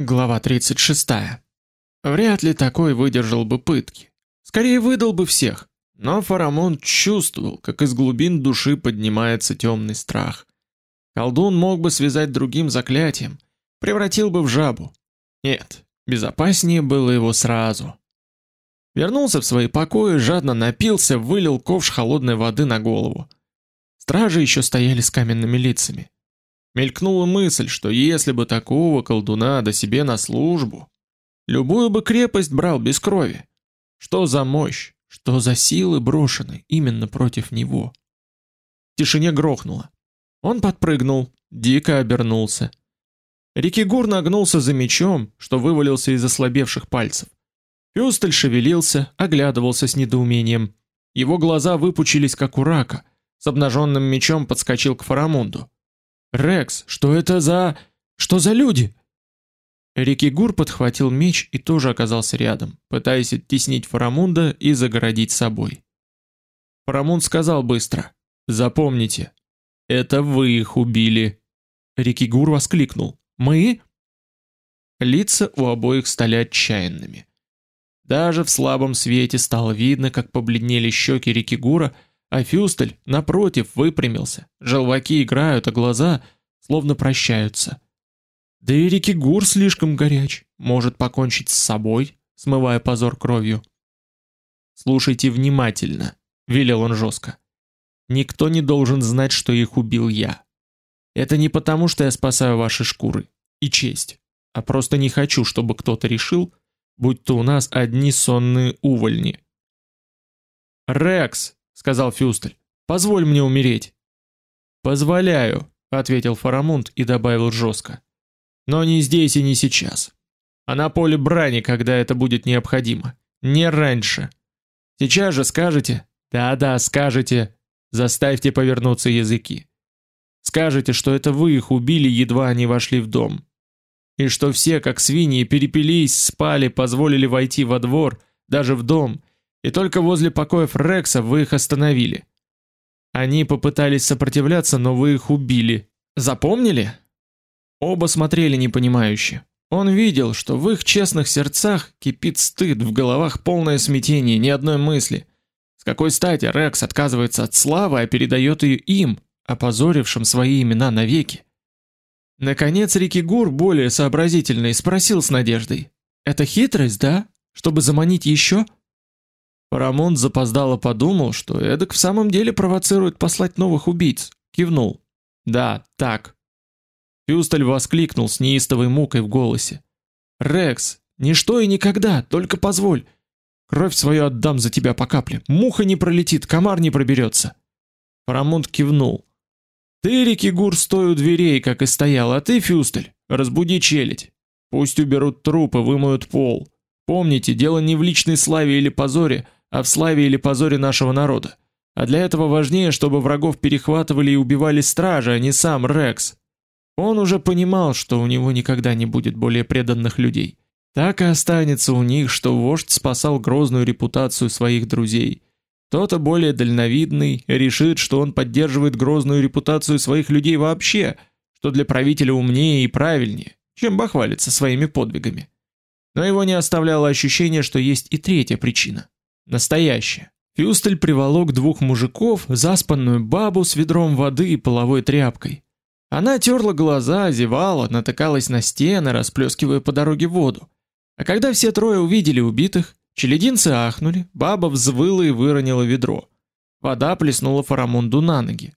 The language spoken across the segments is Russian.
Глава 36. Вряд ли такой выдержал бы пытки. Скорее выдал бы всех. Но Фарамон чувствовал, как из глубин души поднимается темный страх. Колдун мог бы связать другим заклятием, превратил бы в жабу. Нет, безопаснее было его сразу. Вернулся в свои покои, жадно напился, вылил ковш холодной воды на голову. Стражи еще стояли с каменными лицами. Мелькнула мысль, что если бы такого колдуна до себе на службу, любую бы крепость брал без крови. Что за мощь, что за силы брошены именно против него. В тишине грохнуло. Он подпрыгнул, дико обернулся. Рикигур нагнулся за мечом, что вывалился из ослабевших пальцев. Пёстель шевелился, оглядывался с недоумением. Его глаза выпучились, как у рака. С обнаженным мечом подскочил к Фарамунду. Рекс, что это за... Что за люди? Рикигур подхватил меч и тоже оказался рядом, пытаясь оттеснить Фарамунда и загородить собой. Фарамунд сказал быстро: "Запомните, это вы их убили". Рикигур воскликнул: "Мы?" Лица у обоих стали отчаянными. Даже в слабом свете стало видно, как побледнели щеки Рикигура, а Фюстель, напротив, выпрямился. Желваки играют, а глаза словно прощаются. Да и Рикигур слишком горяч, может покончить с собой, смывая позор кровью. Слушайте внимательно, велел он жестко. Никто не должен знать, что их убил я. Это не потому, что я спасаю ваши шкуры и честь, а просто не хочу, чтобы кто-то решил, будь то у нас одни сонные увольни. Рекс, сказал Фюстель. Позволь мне умереть. Позволяю, ответил Фарамунд и добавил жестко. Но не здесь и не сейчас. А на поле брани, когда это будет необходимо, не раньше. Сейчас же скажете: "Да-да, скажете". Заставьте повернуться языки. Скажете, что это вы их убили, едва они вошли в дом. И что все, как свиньи, перепились, спали, позволили войти во двор, даже в дом, и только возле покоев Рекса вы их остановили. Они попытались сопротивляться, но вы их убили. Запомнили? Оба смотрели непонимающе. Он видел, что в их честных сердцах кипит стыд, в головах полное смятение, ни одной мысли. С какой стати Рекс отказывается от славы, а передает ее им, опозорившим свои имена навеки? Наконец Рикигур, более сообразительный, спросил с надеждой: "Это хитрость, да, чтобы заманить еще?» Парамонт запоздало подумал, что эдак в самом деле провоцирует послать новых убийц. Кивнул. Да, так. Фюстель воскликнул с неистовой мукой в голосе. Рекс, ничто и никогда, только позволь. Кровь свою отдам за тебя по капле. Муха не пролетит, комар не проберется. Парамонт кивнул. Ты, Рикигур, стой у дверей, как и стоял, а ты, Фюстель, разбуди челядь. Пусть уберут трупы, вымоют пол. Помните, дело не в личной славе или позоре, а в славе или позоре нашего народа. А для этого важнее, чтобы врагов перехватывали и убивали стражи, а не сам Рекс. Он уже понимал, что у него никогда не будет более преданных людей. Так и останется у них, что вождь спасал грозную репутацию своих друзей. Кто-то более дальновидный решит, что он поддерживает грозную репутацию своих людей вообще, что для правителя умнее и правильнее, чем бахвалиться своими подвигами. Но его не оставляло ощущение, что есть и третья причина. Настоящее. Фюстель приволок двух мужиков, заспанную бабу с ведром воды и половой тряпкой. Она терла глаза, зевала, натыкалась на стены, расплескивая по дороге воду. А когда все трое увидели убитых, челединцы ахнули, баба взвыла и выронила ведро. Вода плеснула Фарамунду на ноги.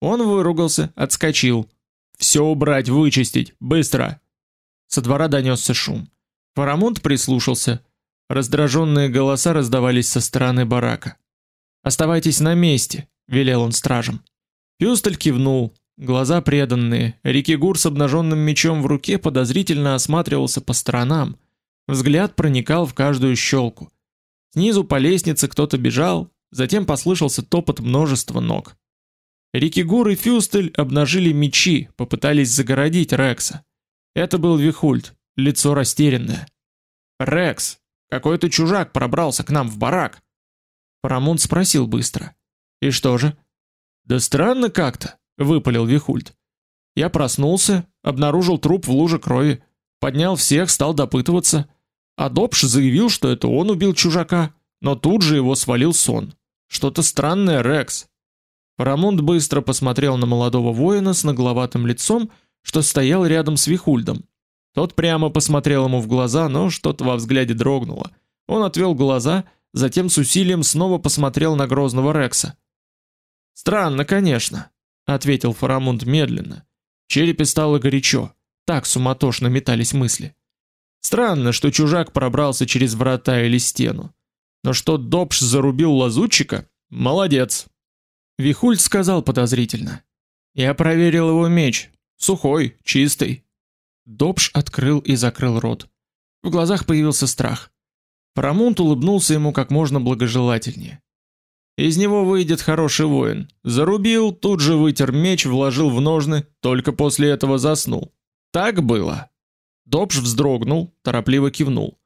Он выругался, отскочил. «Все убрать, вычистить, быстро!» Со двора донесся шум. Фарамунд прислушался. Раздраженные голоса раздавались со стороны барака. "Оставайтесь на месте", велел он стражам. Пюстель кивнул. Глаза преданные, Рикигур с обнаженным мечом в руке подозрительно осматривался по сторонам. Взгляд проникал в каждую щелку. Снизу по лестнице кто-то бежал, затем послышался топот множества ног. Рикигур и Фюстель обнажили мечи, попытались загородить Рекса. Это был Вихульд, лицо растерянное. "Рекс, какой-то чужак пробрался к нам в барак. Парамонт спросил быстро: "И что же?" "Да странно как-то", выпалил Вихульд. "Я проснулся, обнаружил труп в луже крови. Поднял всех, стал допытываться. А Добш заявил, что это он убил чужака, но тут же его свалил сон. Что-то странное, Рекс. Парамонт быстро посмотрел на молодого воина с нагловатым лицом, что стоял рядом с Вихульдом. Тот прямо посмотрел ему в глаза, но что-то во взгляде дрогнуло. Он отвел глаза, затем с усилием снова посмотрел на грозного Рекса. Странно, конечно, ответил Фарамунд медленно. В черепе стало горячо. Так суматошно метались мысли. Странно, что чужак пробрался через врата или стену. Но что Добш зарубил лазутчика? Молодец. Вихульд сказал подозрительно: "Я проверил его меч, сухой, чистый". Добш открыл и закрыл рот. В глазах появился страх. Парамунт улыбнулся ему как можно благожелательнее. Из него выйдет хороший воин. Зарубил, тут же вытер меч, вложил в ножны, только после этого заснул. Так было. Добш вздрогнул, торопливо кивнул.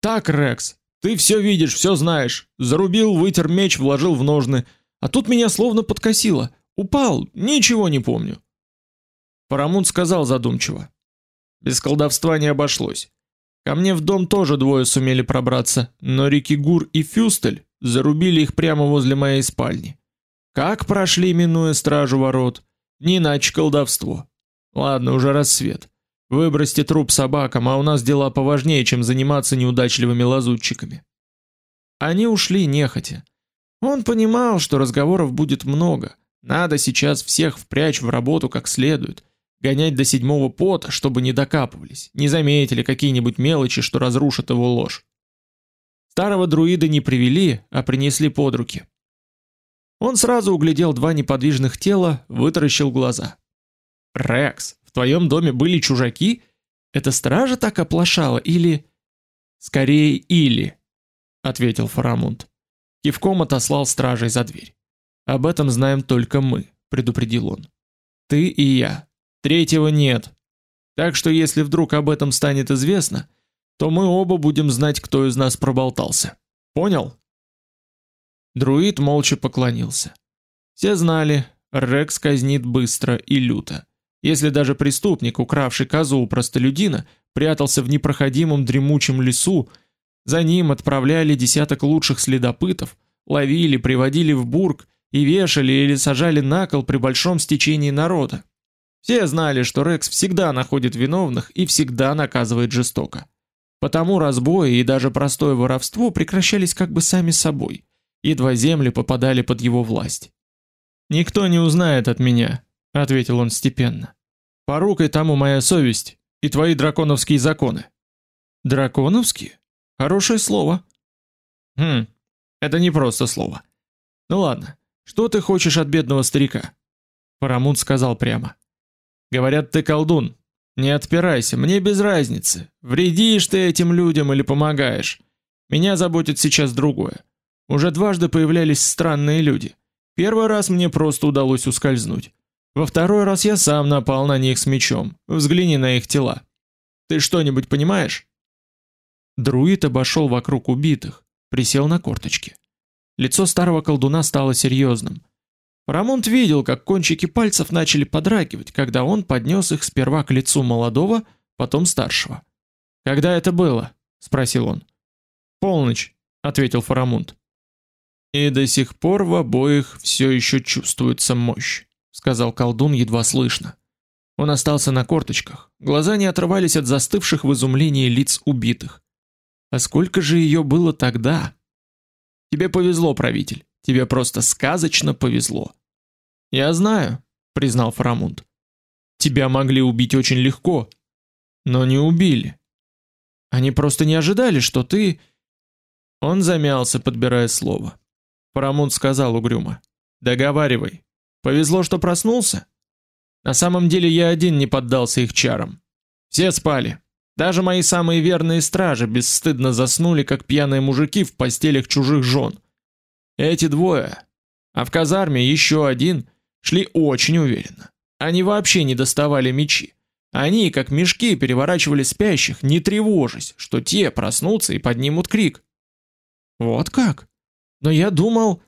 Так, Рекс, ты все видишь, все знаешь. Зарубил, вытер меч, вложил в ножны, а тут меня словно подкосило. Упал, ничего не помню. Парамунт сказал задумчиво: без колдовства не обошлось. Ко мне в дом тоже двое сумели пробраться, но Рикигур и Фюстель зарубили их прямо возле моей спальни. Как прошли, минуя стражу ворот? Не иначе колдовство. Ладно, уже рассвет. Выбросьте труп собакам, а у нас дела поважнее, чем заниматься неудачливыми лазутчиками. Они ушли нехотя. Он понимал, что разговоров будет много. Надо сейчас всех впрячь в работу как следует, гонять до седьмого пота, чтобы не докапывались, не заметили какие-нибудь мелочи, что разрушат его ложь. Старого друида не привели, а принесли под руки. Он сразу углядел два неподвижных тела, вытаращил глаза. Рекс, в твоем доме были чужаки? Это стража так оплошала или скорее или, ответил Фарамунд. Кивком отослал стражей за дверь. Об этом знаем только мы, предупредил он. Ты и я. Третьего нет. Так что если вдруг об этом станет известно, то мы оба будем знать, кто из нас проболтался. Понял? Друид молча поклонился. Все знали, Рекс казнит быстро и люто. Если даже преступник, укравший козу у простолюдина, прятался в непроходимом дремучем лесу, за ним отправляли десяток лучших следопытов, ловили, приводили в бург и вешали или сажали на кол при большом стечении народа. Все знали, что Рекс всегда находит виновных и всегда наказывает жестоко. Потому разбои и даже простое воровство прекращались как бы сами собой, едва земли попадали под его власть. Никто не узнает от меня, ответил он степенно. Порукой тому моя совесть и твои драконовские законы. Драконовские? Хорошее слово. Хм. Это не просто слово. Ну ладно. Что ты хочешь от бедного старика? Парамунд сказал прямо: Говорят, ты колдун. Не отпирайся, мне без разницы. Вредишь ты этим людям или помогаешь. Меня заботит сейчас другое. Уже дважды появлялись странные люди. Первый раз мне просто удалось ускользнуть. Во второй раз я сам напал на них с мечом. Взгляни на их тела. Ты что-нибудь понимаешь? Друид обошел вокруг убитых, присел на корточки. Лицо старого колдуна стало серьезным. Рамонт видел, как кончики пальцев начали подрагивать, когда он поднес их сперва к лицу молодого, потом старшего. "Когда это было?" спросил он. "Полночь", ответил Фарамунд. "И до сих пор в обоих все еще чувствуется мощь", сказал колдун едва слышно. Он остался на корточках. Глаза не отрывались от застывших в изумлении лиц убитых. А сколько же ее было тогда? Тебе повезло, правитель. Тебе просто сказочно повезло. Я знаю, признал Фарамунд. Тебя могли убить очень легко, но не убили. Они просто не ожидали, что ты Он замялся, подбирая слово. Фарамунд сказал угрюмо: "Договаривай. Повезло, что проснулся. На самом деле я один не поддался их чарам. Все спали. Даже мои самые верные стражи бесстыдно заснули, как пьяные мужики в постелях чужих жен. Эти двое, а в казарме еще один шли очень уверенно. Они вообще не доставали мечи. Они, как мешки, переворачивали спящих, не тревожась, что те проснутся и поднимут крик. Вот как? Но я думал,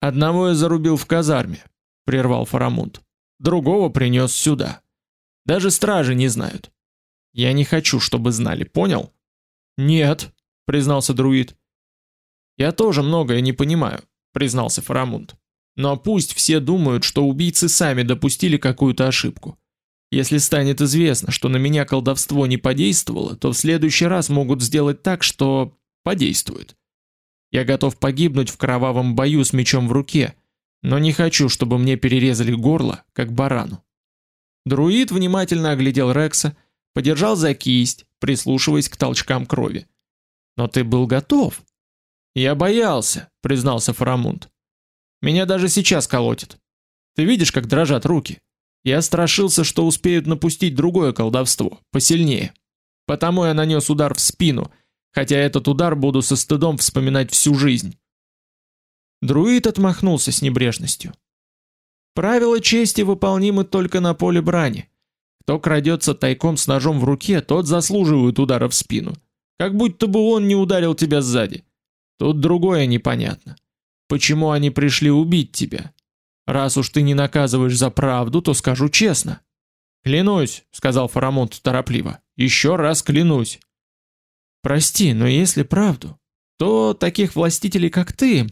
одного я зарубил в казарме, прервал Фарамунд. Другого принес сюда. Даже стражи не знают. Я не хочу, чтобы знали, понял? Нет, признался друид. Я тоже многое не понимаю, признался Фарамунд. Но пусть все думают, что убийцы сами допустили какую-то ошибку. Если станет известно, что на меня колдовство не подействовало, то в следующий раз могут сделать так, что подействует. Я готов погибнуть в кровавом бою с мечом в руке, но не хочу, чтобы мне перерезали горло, как барану. Друид внимательно оглядел Рекса, подержал за кисть, прислушиваясь к толчкам крови. Но ты был готов? Я боялся, признался Фарамунд. Меня даже сейчас колотит. Ты видишь, как дрожат руки? Я страшился, что успеют напустить другое колдовство, посильнее. Потому я нанес удар в спину, хотя этот удар буду со стыдом вспоминать всю жизнь. Друид отмахнулся с небрежностью. Правила чести выполнимы только на поле брани. Кто крадется тайком с ножом в руке, тот заслуживает удара в спину. Как будто бы он не ударил тебя сзади. Тут другое непонятно. Почему они пришли убить тебя? Раз уж ты не наказываешь за правду, то скажу честно. Клянусь, сказал Фарамонт торопливо. Еще раз клянусь. Прости, но если правду, то таких властителей, как ты,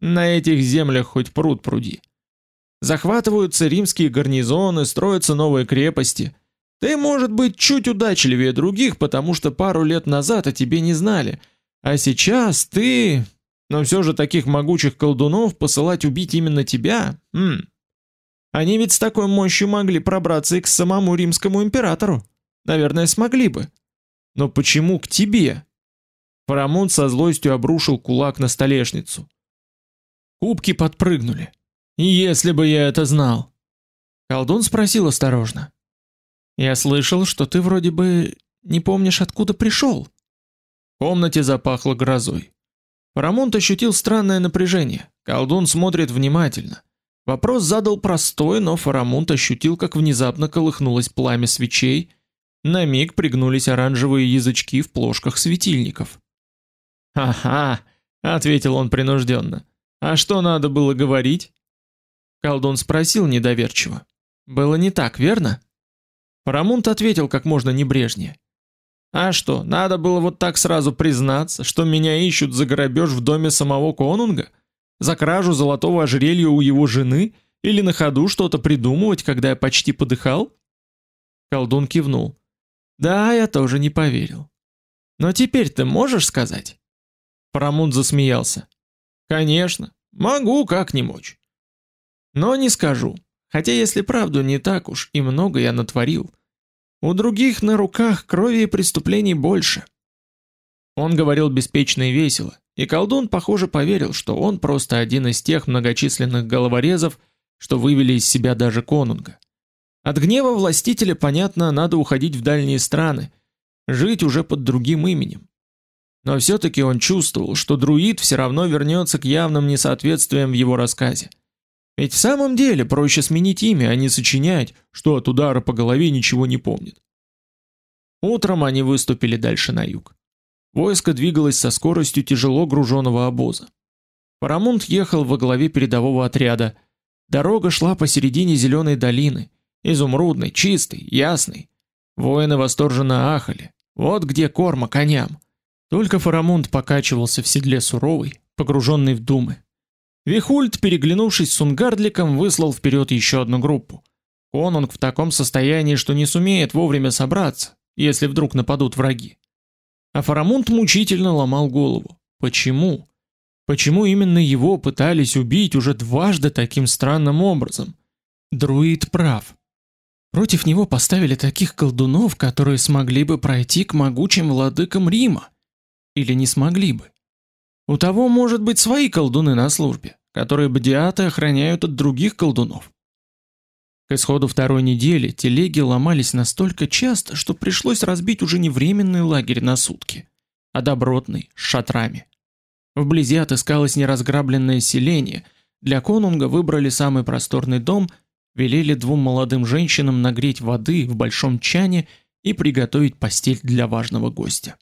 на этих землях хоть пруд пруди. Захватываются римские гарнизоны, строятся новые крепости. Ты, может быть, чуть удачливее других, потому что пару лет назад о тебе не знали. А сейчас ты но все же таких могучих колдунов посылать убить именно тебя? Хм. Они ведь с такой мощью могли пробраться и к самому римскому императору. Наверное, смогли бы. Но почему к тебе? Парамонт со злостью обрушил кулак на столешницу. Кубки подпрыгнули. Если бы я это знал. Колдун спросил осторожно: "Я слышал, что ты вроде бы не помнишь, откуда пришел?» Комнате запахло грозой. Парамонт ощутил странное напряжение. Колдун смотрит внимательно. Вопрос задал простой, но Фарамунд ощутил, как внезапно колыхнулось пламя свечей, на миг пригнулись оранжевые язычки в плошках светильников. «Ага», — ответил он принужденно. «А что надо было говорить?» Колдун спросил недоверчиво. «Было не так, верно?» Фарамунд ответил как можно небрежнее. А что, надо было вот так сразу признаться, что меня ищут за грабеж в доме самого конунга? За кражу золотого ожерелья у его жены? Или на ходу что-то придумывать, когда я почти подыхал? Колдун кивнул. Да, я тоже не поверил. Но теперь ты можешь сказать? Парамунд засмеялся. Конечно, могу, как не мочь. Но не скажу. Хотя если правду не так уж и много я натворил. У других на руках крови и преступлений больше. Он говорил беспечно и весело, и колдун, похоже, поверил, что он просто один из тех многочисленных головорезов, что вывели из себя даже конунга. От гнева властителя, понятно, надо уходить в дальние страны, жить уже под другим именем. Но все таки он чувствовал, что друид все равно вернется к явным несоответствиям в его рассказе. Ведь в самом деле проще сменить имя, а не сочинять, что от удара по голове ничего не помнит. Утром они выступили дальше на юг. Войско двигалось со скоростью тяжело груженного обоза. Парамунд ехал во главе передового отряда. Дорога шла посередине зеленой долины, изумрудной, чистой, ясной. Воины восторженно ахали. Вот где корма коням. Только Фарамунд покачивался в седле суровый, погруженный в думы. Вихульд, переглянувшись с Унгардликом, выслал вперед еще одну группу. Конунг в таком состоянии, что не сумеет вовремя собраться, если вдруг нападут враги. А Фарамунд мучительно ломал голову. Почему? Почему именно его пытались убить уже дважды таким странным образом? Друид прав. Против него поставили таких колдунов, которые смогли бы пройти к могучим владыкам Рима. Или не смогли бы. У того может быть свои колдуны на службе, которые бдят охраняют от других колдунов. К исходу второй недели телеги ломались настолько часто, что пришлось разбить уже не временный лагерь на сутки, а добротный, с шатрами. Вблизи отыскалось неразграбленное селение. Для конунга выбрали самый просторный дом, велели двум молодым женщинам нагреть воды в большом чане и приготовить постель для важного гостя.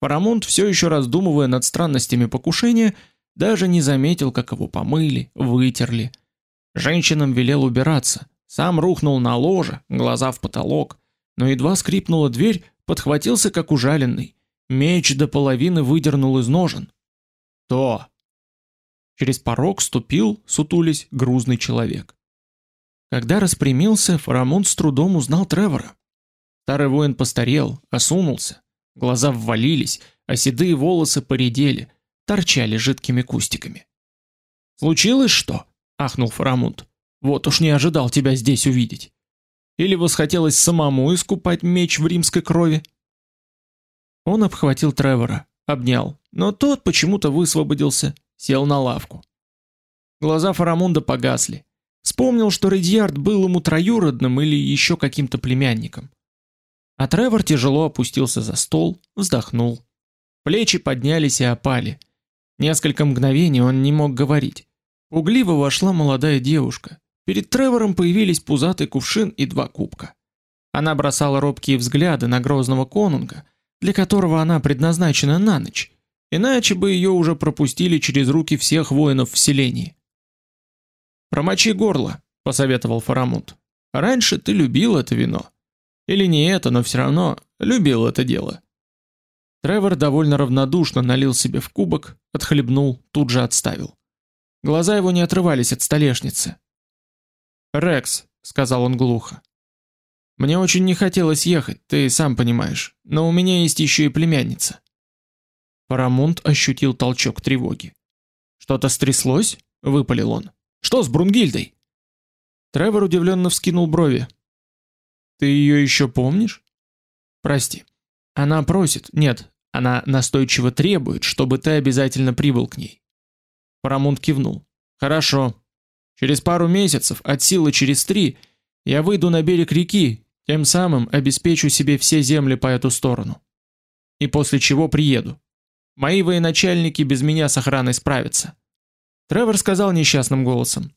Парамонт, все еще раздумывая над странностями покушения, даже не заметил, как его помыли, вытерли. Женщинам велел убираться, сам рухнул на ложе, глаза в потолок, но едва скрипнула дверь, подхватился как ужаленный. Меч до половины выдернул из ножен. То. Через порог ступил, сутулись, грузный человек. Когда распрямился, Фарамунд с трудом узнал Тревора. Старый воин постарел, осунулся, глаза ввалились, а седые волосы поредели, торчали жидкими кустиками. «Случилось что?» — ахнул Фарамунд. «Вот уж не ожидал тебя здесь увидеть. Или восхотелось самому искупать меч в римской крови?» Он обхватил Тревора, обнял, но тот почему-то высвободился, сел на лавку. Глаза Фарамунда погасли. Вспомнил, что Редьярд был ему троюродным или еще каким-то племянником. А Тревор тяжело опустился за стол, вздохнул. Плечи поднялись и опали. Несколько мгновений он не мог говорить. Угливо вошла молодая девушка. Перед Тревором появились пузатый кувшин и два кубка. Она бросала робкие взгляды на грозного конунга, для которого она предназначена на ночь, иначе бы ее уже пропустили через руки всех воинов в селении. «Промочи горло», — посоветовал Фарамунд. «Раньше ты любил это вино. Или не это, но все равно любил это дело». Тревор довольно равнодушно налил себе в кубок, отхлебнул, тут же отставил. Глаза его не отрывались от столешницы. «Рекс», — сказал он глухо, мне очень не хотелось ехать, ты сам понимаешь, но у меня есть еще и племянница. Парамонт ощутил толчок тревоги. Что-то стряслось? выпалил он. Что с Брунгильдой? Тревор удивленно вскинул брови. Ты ее еще помнишь? Прости. Она просит, нет, она настойчиво требует, чтобы ты обязательно прибыл к ней. Парамонт кивнул. Хорошо. Через пару месяцев, от силы через три, я выйду на берег реки тем самым обеспечу себе все земли по эту сторону. И после чего приеду. Мои военачальники без меня с охраной справятся. Тревор сказал несчастным голосом: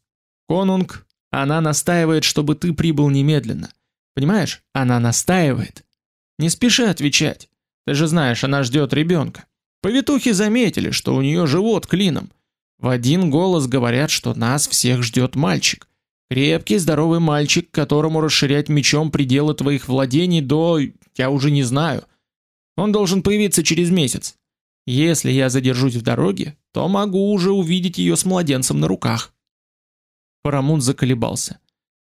"Конунг, она настаивает, чтобы ты прибыл немедленно. Понимаешь? Она настаивает. Не спеши отвечать. Ты же знаешь, она ждет ребенка. Повитухи заметили, что у нее живот клином. В один голос говорят, что нас всех ждет мальчик. Крепкий, здоровый мальчик, которому расширять мечом пределы твоих владений до, я уже не знаю. Он должен появиться через месяц. Если я задержусь в дороге, то могу уже увидеть ее с младенцем на руках. Парамун заколебался.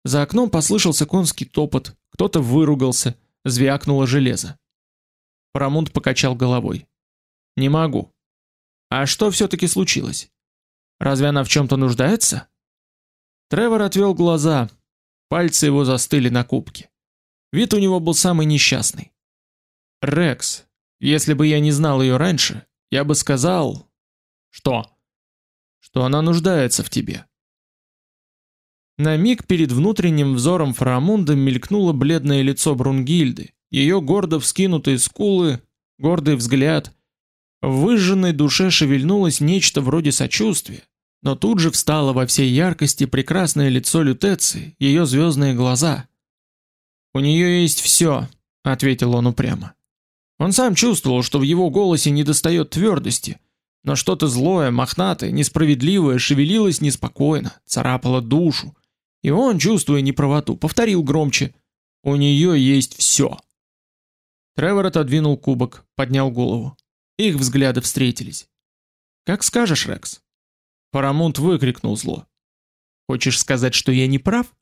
За окном послышался конский топот, кто-то выругался, звякнуло железо. Парамунд покачал головой. Не могу. А что все таки случилось? Разве она в чем то нуждается? Тревор отвел глаза. Пальцы его застыли на кубке. Вид у него был самый несчастный. Рекс, если бы я не знал ее раньше, я бы сказал, что что она нуждается в тебе. На миг перед внутренним взором Фарамунда мелькнуло бледное лицо Брунгильды, ее гордо вскинутые скулы, гордый взгляд. В выжженной душе шевельнулось нечто вроде сочувствия, но тут же встало во всей яркости прекрасное лицо Лютеции, ее звездные глаза. «У нее есть все», — ответил он упрямо. Он сам чувствовал, что в его голосе недостает твердости, но что-то злое, мохнатое, несправедливое шевелилось неспокойно, царапало душу. И он, чувствуя неправоту, повторил громче «У нее есть все». Тревор отодвинул кубок, поднял голову. Их взгляды встретились. «Как скажешь, Рекс», Парамонт выкрикнул зло. Хочешь сказать, что я не прав?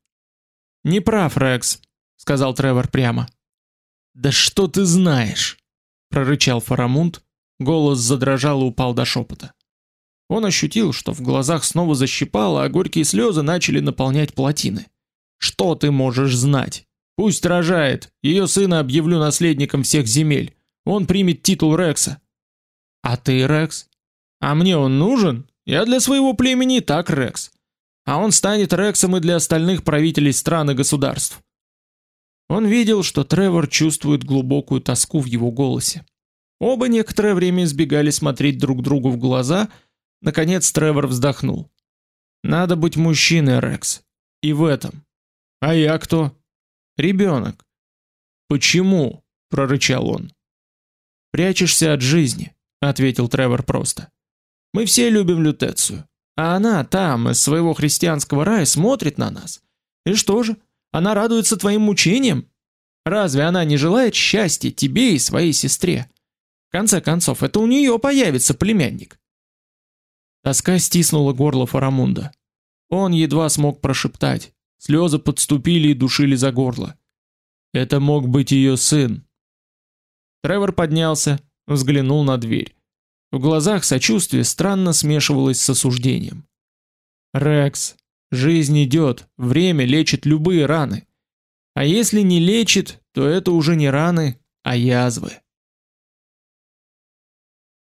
Не прав, Рекс, сказал Тревор прямо. Да что ты знаешь? прорычал Фарамунд, голос задрожал и упал до шепота. Он ощутил, что в глазах снова защипало, а горькие слезы начали наполнять плотины. Что ты можешь знать? Пусть рожает, ее сына объявлю наследником всех земель. Он примет титул Рекса. А ты, Рекс? А мне он нужен? Я для своего племени так Рекс. А он станет Рексом и для остальных правителей стран и государств. Он видел, что Тревор чувствует глубокую тоску в его голосе. Оба некоторое время избегали смотреть друг другу в глаза. Наконец Тревор вздохнул. Надо быть мужчиной, Рекс. И в этом. А я кто? Ребенок. Почему? прорычал он. Прячешься от жизни, ответил Тревор просто. Мы все любим Лютецию. А она там, из своего христианского рая, смотрит на нас. И что же? Она радуется твоим мучениям? Разве она не желает счастья тебе и своей сестре? В конце концов, это у нее появится племянник. Тоска стиснула горло Фарамунда. Он едва смог прошептать. Слезы подступили и душили за горло. Это мог быть ее сын. Тревор поднялся, взглянул на дверь. В глазах сочувствие странно смешивалось с осуждением. Рекс, жизнь идет, время лечит любые раны. А если не лечит, то это уже не раны, а язвы.